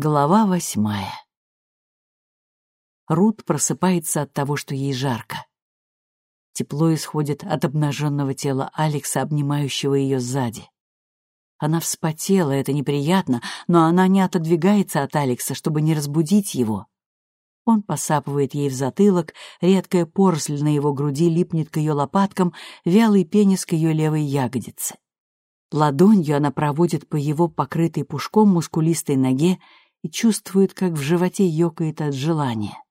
Глава восьмая. Рут просыпается от того, что ей жарко. Тепло исходит от обнаженного тела Алекса, обнимающего ее сзади. Она вспотела, это неприятно, но она не отодвигается от Алекса, чтобы не разбудить его. Он посапывает ей в затылок, редкая поросль на его груди липнет к ее лопаткам, вялый пенис к ее левой ягодице. Ладонью она проводит по его покрытой пушком мускулистой ноге и чувствует, как в животе ёкает от желания.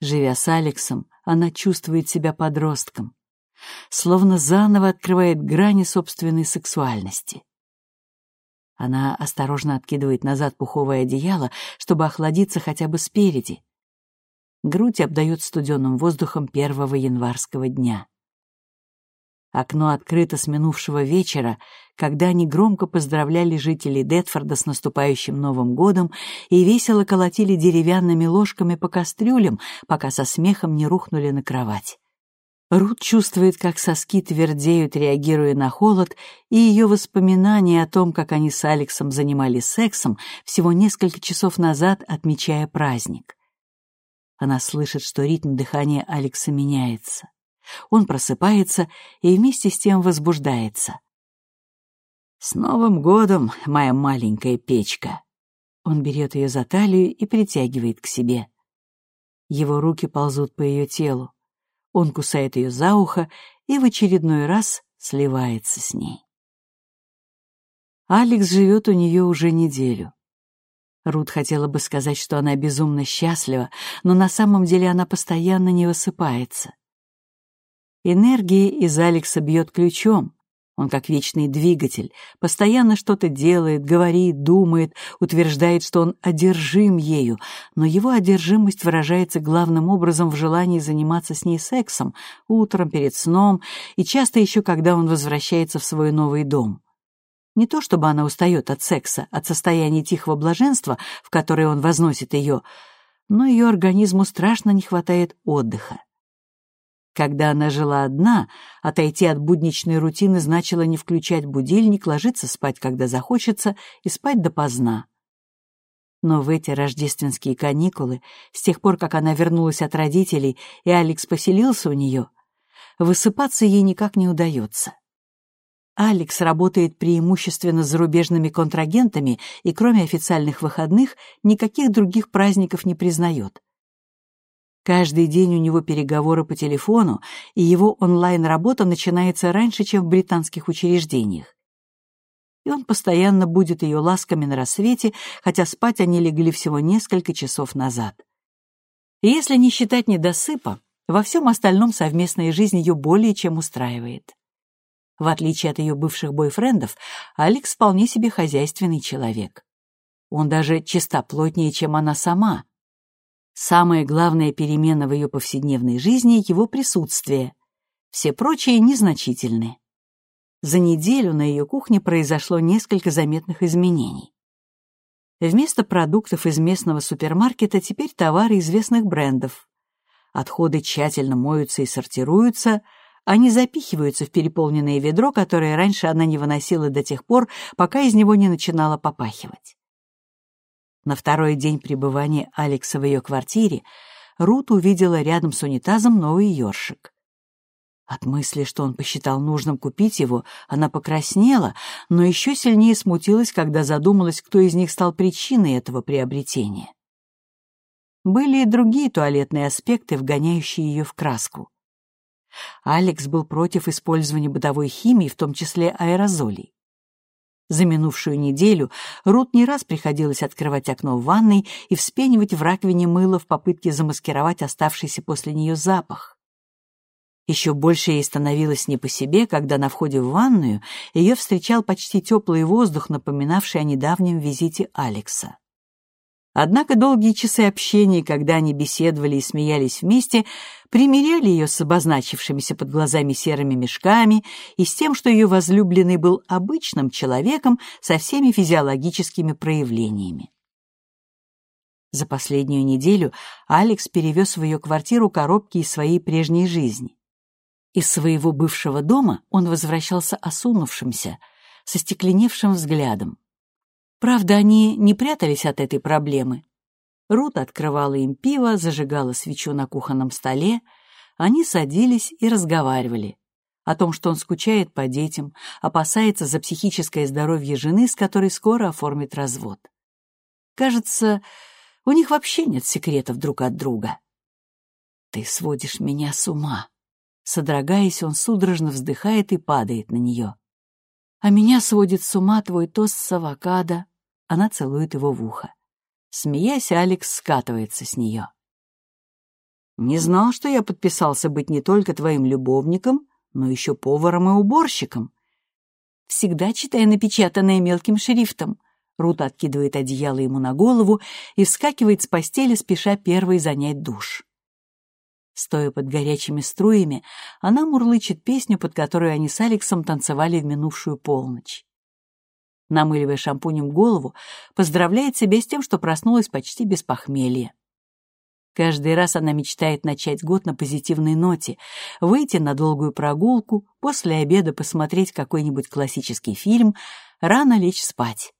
Живя с Алексом, она чувствует себя подростком, словно заново открывает грани собственной сексуальности. Она осторожно откидывает назад пуховое одеяло, чтобы охладиться хотя бы спереди. Грудь обдает студенным воздухом первого январского дня. Окно открыто с минувшего вечера, когда они громко поздравляли жителей Детфорда с наступающим Новым годом и весело колотили деревянными ложками по кастрюлям, пока со смехом не рухнули на кровать. Рут чувствует, как соски твердеют, реагируя на холод, и ее воспоминания о том, как они с Алексом занимались сексом всего несколько часов назад, отмечая праздник. Она слышит, что ритм дыхания Алекса меняется. Он просыпается и вместе с тем возбуждается. «С Новым годом, моя маленькая печка!» Он берет ее за талию и притягивает к себе. Его руки ползут по ее телу. Он кусает ее за ухо и в очередной раз сливается с ней. Алекс живет у нее уже неделю. Рут хотела бы сказать, что она безумно счастлива, но на самом деле она постоянно не высыпается. Энергия из Алекса бьет ключом. Он как вечный двигатель, постоянно что-то делает, говорит, думает, утверждает, что он одержим ею, но его одержимость выражается главным образом в желании заниматься с ней сексом, утром, перед сном и часто еще, когда он возвращается в свой новый дом. Не то чтобы она устает от секса, от состояния тихого блаженства, в которое он возносит ее, но ее организму страшно не хватает отдыха. Когда она жила одна, отойти от будничной рутины значило не включать будильник, ложиться спать, когда захочется, и спать допоздна. Но в эти рождественские каникулы, с тех пор, как она вернулась от родителей и Алекс поселился у нее, высыпаться ей никак не удается. Алекс работает преимущественно с зарубежными контрагентами и кроме официальных выходных никаких других праздников не признает. Каждый день у него переговоры по телефону, и его онлайн-работа начинается раньше, чем в британских учреждениях. И он постоянно будет ее ласками на рассвете, хотя спать они легли всего несколько часов назад. И если не считать недосыпа, во всем остальном совместная жизнь ее более чем устраивает. В отличие от ее бывших бойфрендов, Алекс вполне себе хозяйственный человек. Он даже чистоплотнее, чем она сама, Самая главная перемена в ее повседневной жизни — его присутствие. Все прочие незначительны. За неделю на ее кухне произошло несколько заметных изменений. Вместо продуктов из местного супермаркета теперь товары известных брендов. Отходы тщательно моются и сортируются, они запихиваются в переполненное ведро, которое раньше она не выносила до тех пор, пока из него не начинало попахивать. На второй день пребывания Алекса в ее квартире Рут увидела рядом с унитазом новый ёршик. От мысли, что он посчитал нужным купить его, она покраснела, но еще сильнее смутилась, когда задумалась, кто из них стал причиной этого приобретения. Были и другие туалетные аспекты, вгоняющие ее в краску. Алекс был против использования бытовой химии, в том числе аэрозолей. За минувшую неделю Рут не раз приходилось открывать окно в ванной и вспенивать в раковине мыло в попытке замаскировать оставшийся после нее запах. Еще больше ей становилось не по себе, когда на входе в ванную ее встречал почти теплый воздух, напоминавший о недавнем визите Алекса. Однако долгие часы общения, когда они беседовали и смеялись вместе, примеряли ее с обозначившимися под глазами серыми мешками и с тем, что ее возлюбленный был обычным человеком со всеми физиологическими проявлениями. За последнюю неделю Алекс перевез в ее квартиру коробки из своей прежней жизни. Из своего бывшего дома он возвращался осунувшимся, со стекленевшим взглядом. Правда, они не прятались от этой проблемы. Рут открывала им пиво, зажигала свечу на кухонном столе, они садились и разговаривали о том, что он скучает по детям, опасается за психическое здоровье жены, с которой скоро оформит развод. Кажется, у них вообще нет секретов друг от друга. «Ты сводишь меня с ума!» Содрогаясь, он судорожно вздыхает и падает на нее. «А меня сводит с ума твой тост с авокадо». Она целует его в ухо. Смеясь, Алекс скатывается с нее. «Не знал, что я подписался быть не только твоим любовником, но еще поваром и уборщиком. Всегда читая напечатанное мелким шрифтом. Рут откидывает одеяло ему на голову и вскакивает с постели, спеша первой занять душ. Стоя под горячими струями, она мурлычет песню, под которую они с Алексом танцевали в минувшую полночь. Намыливая шампунем голову, поздравляет себя с тем, что проснулась почти без похмелья. Каждый раз она мечтает начать год на позитивной ноте, выйти на долгую прогулку, после обеда посмотреть какой-нибудь классический фильм, рано лечь спать.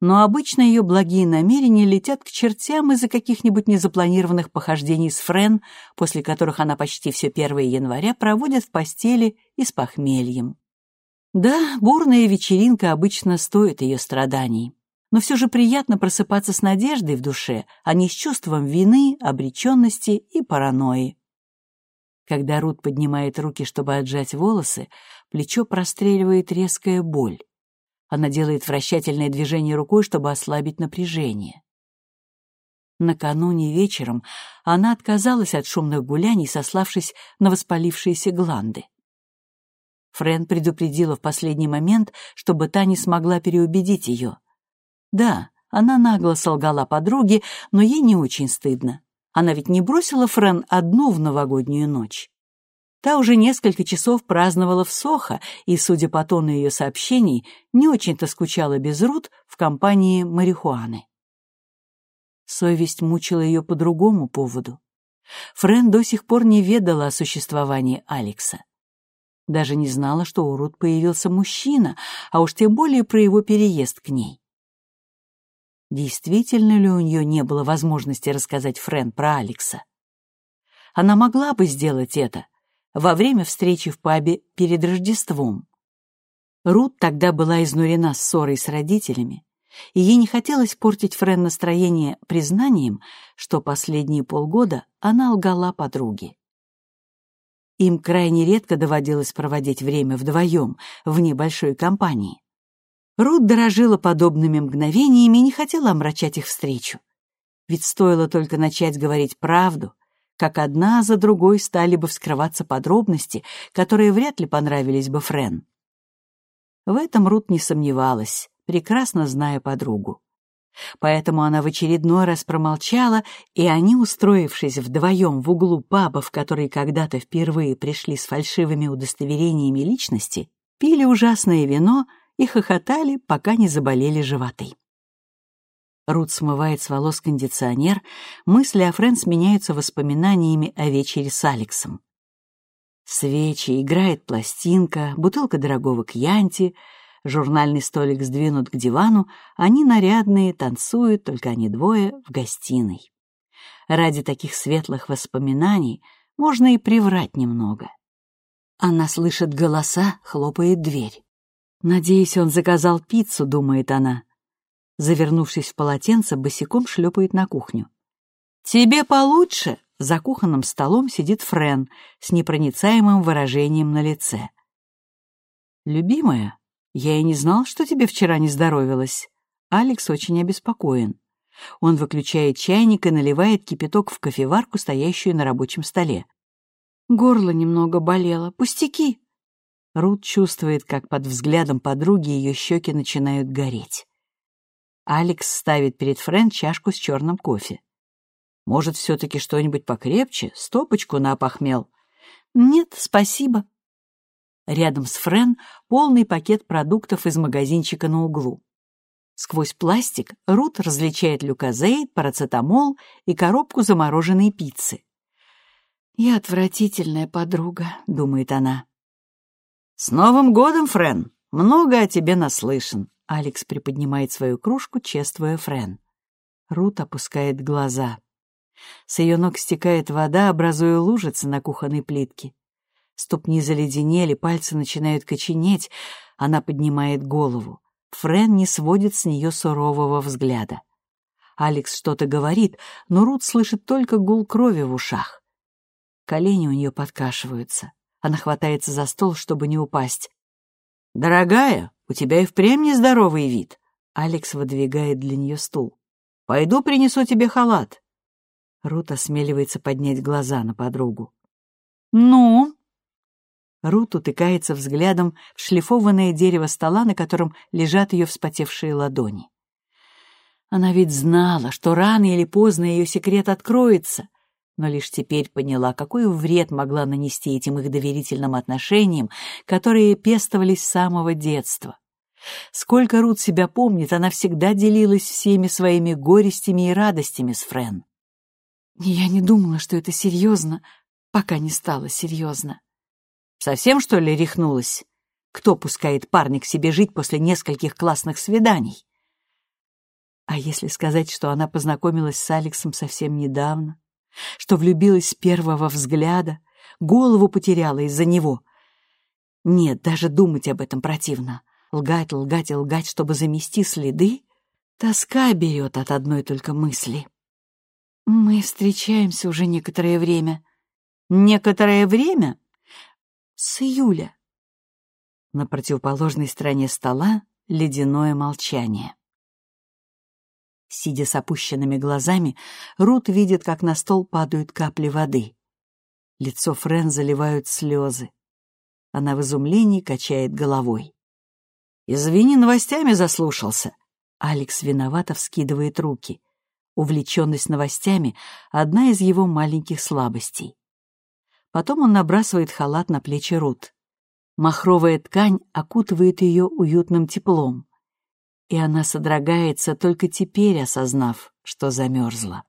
Но обычно ее благие намерения летят к чертям из-за каких-нибудь незапланированных похождений с Френ, после которых она почти все 1 января проводит в постели и с похмельем. Да, бурная вечеринка обычно стоит ее страданий но все же приятно просыпаться с надеждой в душе, а не с чувством вины, обреченности и паранойи. Когда Рут поднимает руки, чтобы отжать волосы, плечо простреливает резкая боль. Она делает вращательное движение рукой, чтобы ослабить напряжение. Накануне вечером она отказалась от шумных гуляний, сославшись на воспалившиеся гланды. Френ предупредила в последний момент, чтобы та не смогла переубедить ее. Да, она нагло солгала подруге, но ей не очень стыдно. Она ведь не бросила Френ одну в новогоднюю ночь. Та уже несколько часов праздновала в Сохо и, судя по тону ее сообщений, не очень-то скучала без Рут в компании марихуаны. Совесть мучила ее по другому поводу. Френ до сих пор не ведала о существовании Алекса. Даже не знала, что у Рут появился мужчина, а уж тем более про его переезд к ней. Действительно ли у нее не было возможности рассказать Френ про Алекса? Она могла бы сделать это во время встречи в пабе перед Рождеством. Рут тогда была изнурена ссорой с родителями, и ей не хотелось портить Френ настроение признанием, что последние полгода она лгала подруге. Им крайне редко доводилось проводить время вдвоем в небольшой компании. Рут дорожила подобными мгновениями и не хотела омрачать их встречу. Ведь стоило только начать говорить правду, как одна за другой стали бы вскрываться подробности, которые вряд ли понравились бы Френ. В этом Рут не сомневалась, прекрасно зная подругу. Поэтому она в очередной раз промолчала, и они, устроившись вдвоем в углу паба, в который когда-то впервые пришли с фальшивыми удостоверениями личности, пили ужасное вино — и хохотали, пока не заболели животы. Рут смывает с волос кондиционер, мысли о Френ сменяются воспоминаниями о вечере с Алексом. Свечи, играет пластинка, бутылка дорогого кьянти, журнальный столик сдвинут к дивану, они нарядные, танцуют, только они двое, в гостиной. Ради таких светлых воспоминаний можно и приврать немного. Она слышит голоса, хлопает дверь. «Надеюсь, он заказал пиццу», — думает она. Завернувшись в полотенце, босиком шлепает на кухню. «Тебе получше!» — за кухонным столом сидит Френ с непроницаемым выражением на лице. «Любимая, я и не знал, что тебе вчера не здоровилось». Алекс очень обеспокоен. Он выключает чайник и наливает кипяток в кофеварку, стоящую на рабочем столе. «Горло немного болело. Пустяки!» Рут чувствует, как под взглядом подруги ее щеки начинают гореть. Алекс ставит перед Френ чашку с черным кофе. «Может, все-таки что-нибудь покрепче? Стопочку на опохмел?» «Нет, спасибо». Рядом с Френ полный пакет продуктов из магазинчика на углу. Сквозь пластик Рут различает люкозейд, парацетамол и коробку замороженной пиццы. «Я отвратительная подруга», — думает она. «С Новым годом, Френ! Много о тебе наслышан!» Алекс приподнимает свою кружку, чествуя Френ. Рут опускает глаза. С ее ног стекает вода, образуя лужицы на кухонной плитке. Ступни заледенели, пальцы начинают коченеть. Она поднимает голову. Френ не сводит с нее сурового взгляда. Алекс что-то говорит, но Рут слышит только гул крови в ушах. Колени у нее подкашиваются. Она хватается за стол, чтобы не упасть. «Дорогая, у тебя и впрямь нездоровый вид». Алекс выдвигает для нее стул. «Пойду принесу тебе халат». Рут осмеливается поднять глаза на подругу. «Ну?» Рут утыкается взглядом в шлифованное дерево стола, на котором лежат ее вспотевшие ладони. Она ведь знала, что рано или поздно ее секрет откроется, но лишь теперь поняла, какой вред могла нанести этим их доверительным отношениям, которые пестовались с самого детства. Сколько Рут себя помнит, она всегда делилась всеми своими горестями и радостями с Френ. «Я не думала, что это серьезно, пока не стало серьезно», Совсем, что ли, рехнулась? Кто пускает парня к себе жить после нескольких классных свиданий? А если сказать, что она познакомилась с Алексом совсем недавно, что влюбилась с первого взгляда, голову потеряла из-за него? Нет, даже думать об этом противно. Лгать, лгать и лгать, чтобы замести следы? Тоска берет от одной только мысли. Мы встречаемся уже некоторое время. Некоторое время? С июля. На противоположной стороне стола ледяное молчание. Сидя с опущенными глазами, Рут видит, как на стол падают капли воды. Лицо Френ заливают слезы. Она в изумлении качает головой. «Извини, новостями заслушался». Алекс виновато вскидывает руки. Увлеченность новостями — одна из его маленьких слабостей. Потом он набрасывает халат на плечи Рут. Махровая ткань окутывает ее уютным теплом. И она содрогается, только теперь осознав, что замерзла.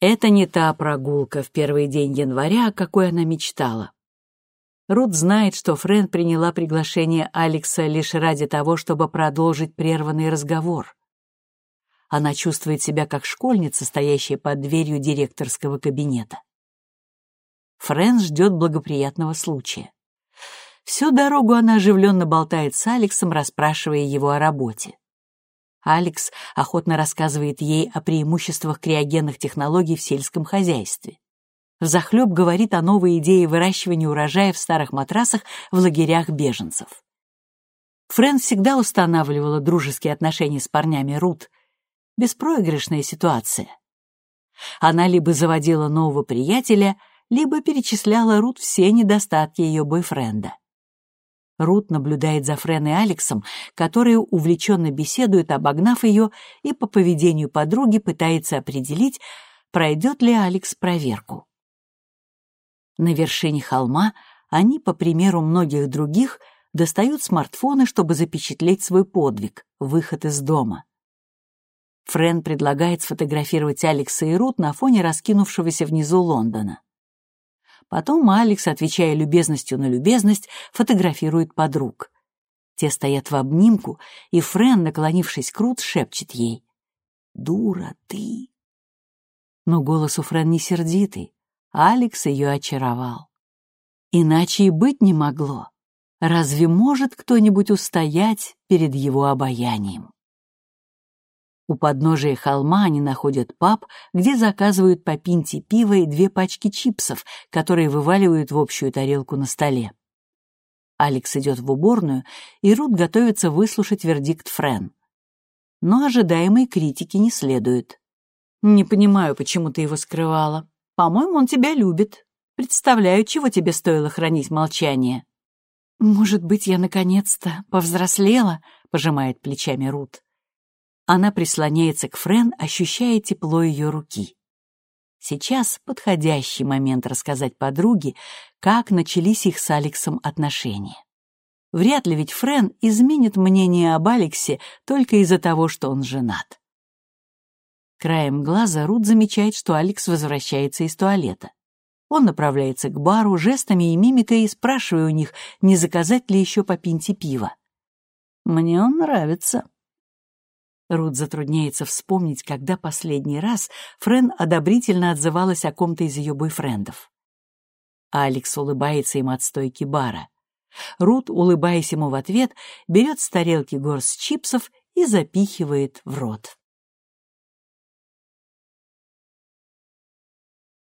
Это не та прогулка в первый день января, о какой она мечтала. Рут знает, что Френ приняла приглашение Алекса лишь ради того, чтобы продолжить прерванный разговор. Она чувствует себя как школьница, стоящая под дверью директорского кабинета. Фрэн ждет благоприятного случая. Всю дорогу она оживленно болтает с Алексом, расспрашивая его о работе. Алекс охотно рассказывает ей о преимуществах криогенных технологий в сельском хозяйстве. Взахлеб говорит о новой идее выращивания урожая в старых матрасах в лагерях беженцев. Фрэн всегда устанавливала дружеские отношения с парнями Рут. Беспроигрышная ситуация. Она либо заводила нового приятеля, либо перечисляла Рут все недостатки ее бойфренда. Рут наблюдает за Френ и Алексом, которые увлеченно беседуют, обогнав ее, и по поведению подруги пытается определить, пройдет ли Алекс проверку. На вершине холма они, по примеру многих других, достают смартфоны, чтобы запечатлеть свой подвиг — выход из дома. Френ предлагает сфотографировать Алекса и Рут на фоне раскинувшегося внизу Лондона. Потом Алекс, отвечая любезностью на любезность, фотографирует подруг. Те стоят в обнимку, и Френ, наклонившись к Рут, шепчет ей. «Дура ты!» Но голос у Френ не сердитый. Алекс ее очаровал. Иначе и быть не могло. Разве может кто-нибудь устоять перед его обаянием? У подножия холма они находят паб, где заказывают по пинте пива и две пачки чипсов, которые вываливают в общую тарелку на столе. Алекс идет в уборную, и Рут готовится выслушать вердикт Френ. Но ожидаемой критики не следует. «Не понимаю, почему ты его скрывала. По-моему, он тебя любит. Представляю, чего тебе стоило хранить молчание». «Может быть, я наконец-то повзрослела?» — пожимает плечами Рут. Она прислоняется к Френ, ощущая тепло ее руки. Сейчас подходящий момент рассказать подруге, как начались их с Алексом отношения. Вряд ли ведь Френ изменит мнение об Алексе только из-за того, что он женат. Краем глаза Рут замечает, что Алекс возвращается из туалета. Он направляется к бару, жестами и мимикой спрашивая у них, не заказать ли еще по пинте пива. Мне он нравится». Рут затрудняется вспомнить, когда последний раз Френ одобрительно отзывалась о ком-то из ее бойфрендов. Алекс улыбается им от стойки бара. Рут, улыбаясь ему в ответ, берет с тарелки горсть чипсов и запихивает в рот.